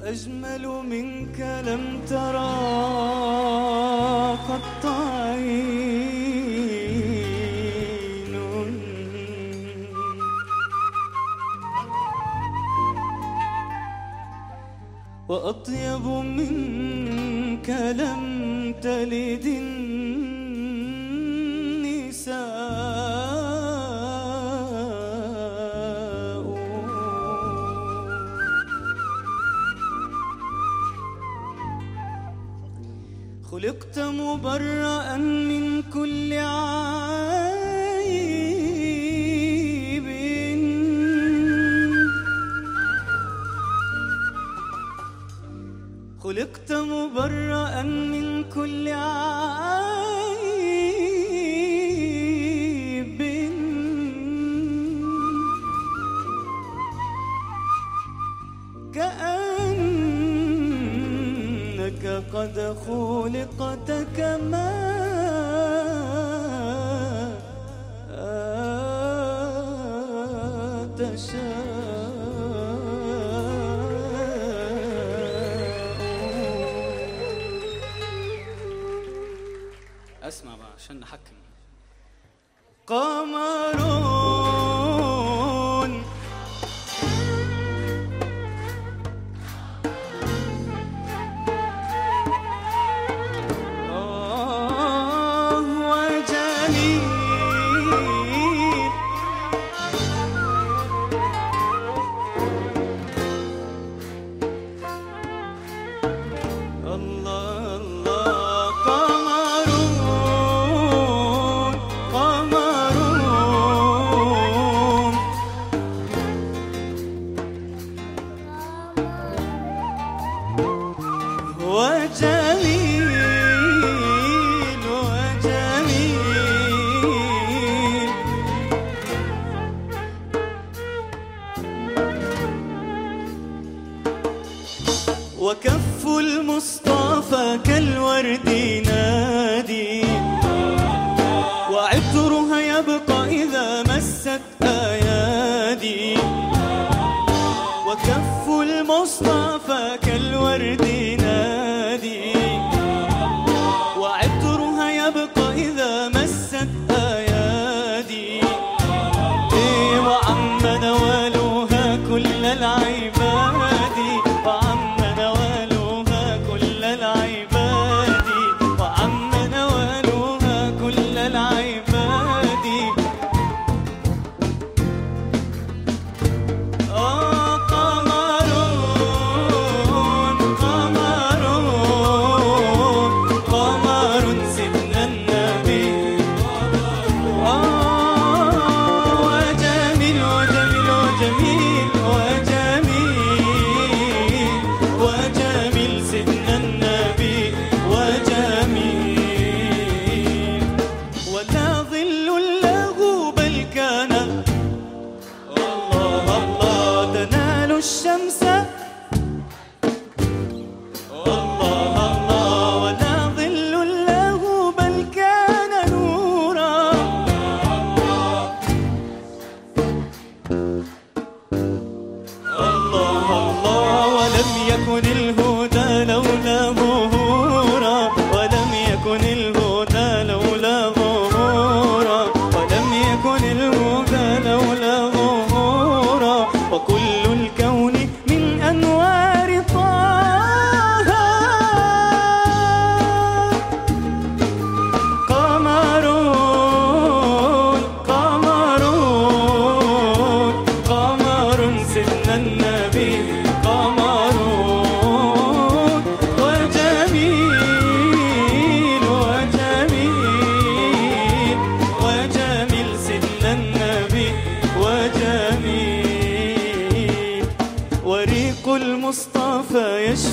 وأجمل منك لم ترى قط عين. وأطيب منك لم تلد خلقت مبرأ من كل عيب. خلقت مبرأ من كل عيب. قد خلقت كما تشاء. أسمع بقى عشان نحكم. قمرون المصطفى كالورد نادي. وعطرها يبقى إذا مست أيادي. وكف المصطفى كالورد نادي. وعطرها يبقى إذا مست أيادي. إيه وعم نوالها كل العباد الشمس. الله الله ولم يكن الهدى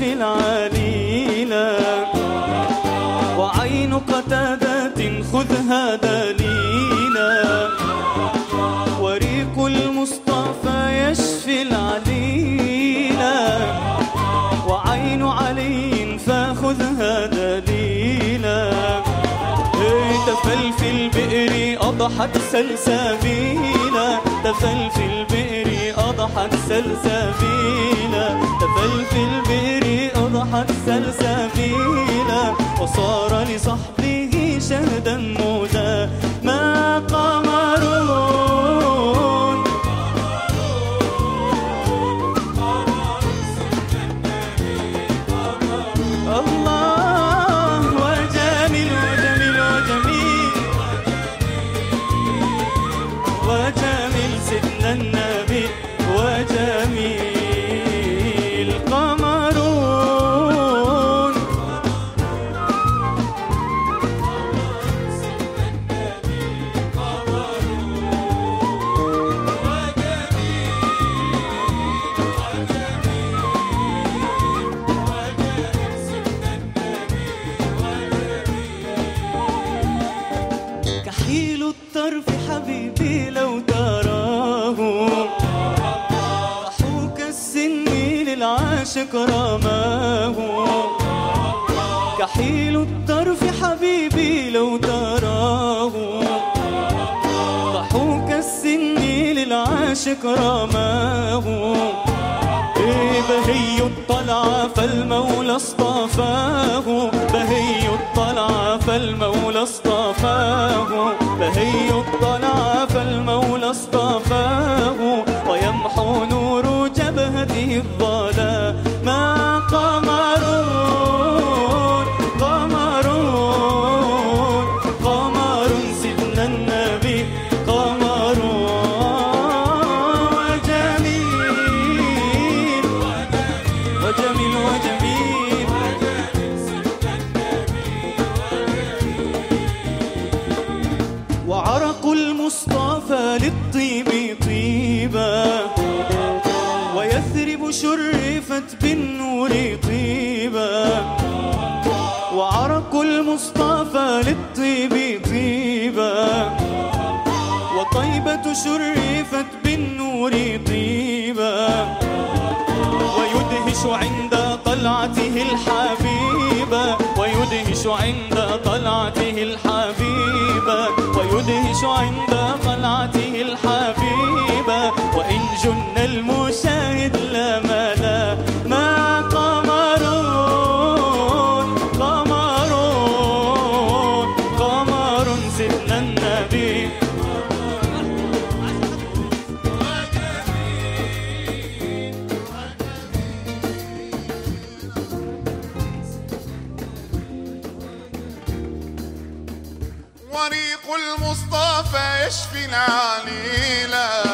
يشفي العليلا وعين قتادة خذها دليلا. وريق المصطفى يشفي العليلا وعين علي فخذها دليلا. تفل في البئر أضحت سلسبيلا. تفل في البئر أضحت سلسبيلا. تفل في وقد سلسبيلا وصار لصحبه شهدا مودا ما قمرون رماه. كحيل الطرف حبيبي لو تراه. ضحوك السن للعاشق رماه. إيه بهي الطلعة فالمولى اصطفاه. بهي الطلعة فالمولى اصطفاه. بهي الطلعة شرفت بالنور طيبا ويدهش عند طلعته الحبيبة ويدهش عند طلعته الحبيبة ويدهش عند المصطفى يشفي العليلا